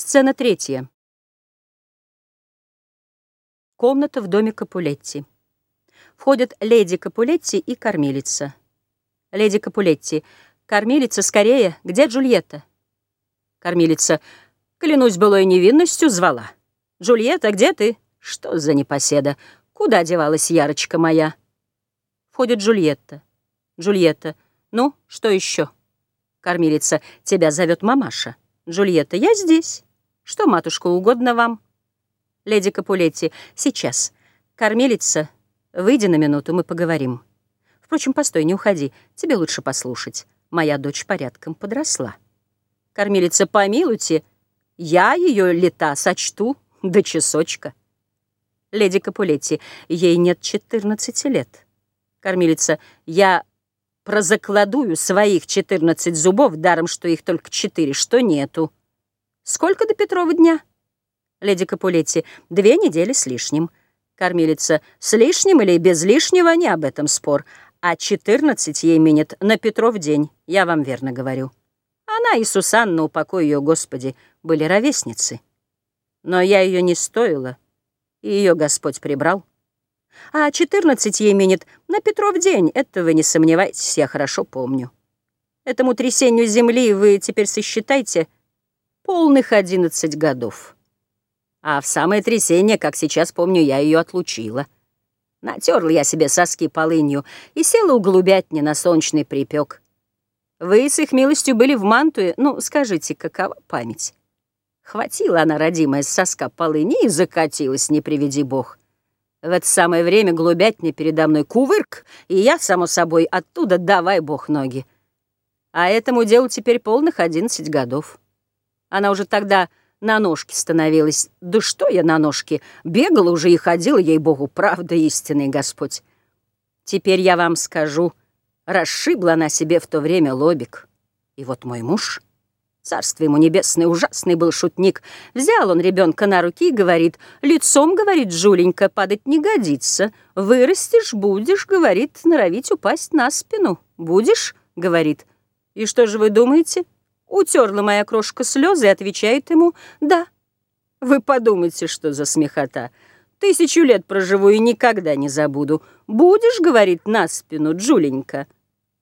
Сцена третья. Комната в доме Капулетти. Входят леди Капулетти и кормилица. Леди Капулетти. Кормилица, скорее, где Джульетта? Кормилица. Клянусь былой невинностью, звала. Джульетта, где ты? Что за непоседа? Куда девалась Ярочка моя? Входит Джульетта. Джульетта. Ну, что еще? Кормилица. Тебя зовет мамаша. Джульетта. Я здесь. Что, матушка, угодно вам? Леди Капулетти. Сейчас. Кормилица. Выйди на минуту, мы поговорим. Впрочем, постой, не уходи. Тебе лучше послушать. Моя дочь порядком подросла. Кормилица, помилуйте, я ее лета сочту до часочка. Леди Капулетти, ей нет 14 лет. Кормилица, я прозакладую своих 14 зубов, даром, что их только четыре, что нету. Сколько до Петрова дня? Леди Капулетти, две недели с лишним. Кормилица, с лишним или без лишнего, не об этом спор. А 14 ей минет на Петров день, я вам верно говорю. Она и Сусанна, упокой ее, Господи, были ровесницы. Но я ее не стоила, и ее Господь прибрал. А 14 ей минет на Петров день, это вы не сомневайтесь, я хорошо помню. Этому трясению земли вы теперь сосчитайте полных 11 годов. А в самое трясение, как сейчас помню, я ее отлучила. Натерла я себе соски полынью и села у голубятни на солнечный припек. Вы с их милостью были в Мантуе, ну, скажите, какова память? Хватила она, родимая, с соска полыни и закатилась, не приведи бог. В это самое время голубятня передо мной кувырк, и я, само собой, оттуда давай бог ноги. А этому делу теперь полных одиннадцать годов. Она уже тогда на ножке становилась. Да что я на ножке? Бегала уже и ходила, ей-богу, правда истинный Господь. Теперь я вам скажу, расшибла она себе в то время лобик. И вот мой муж... Царство ему небесное, ужасный был шутник. Взял он ребенка на руки и говорит, лицом, говорит, Жуленька, падать не годится. Вырастешь, будешь, говорит, норовить упасть на спину. Будешь, говорит. И что же вы думаете? Утерла моя крошка слезы и отвечает ему, да. Вы подумайте, что за смехота. Тысячу лет проживу и никогда не забуду. Будешь, говорит, на спину, Джуленька.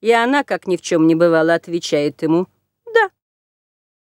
И она, как ни в чем не бывало, отвечает ему —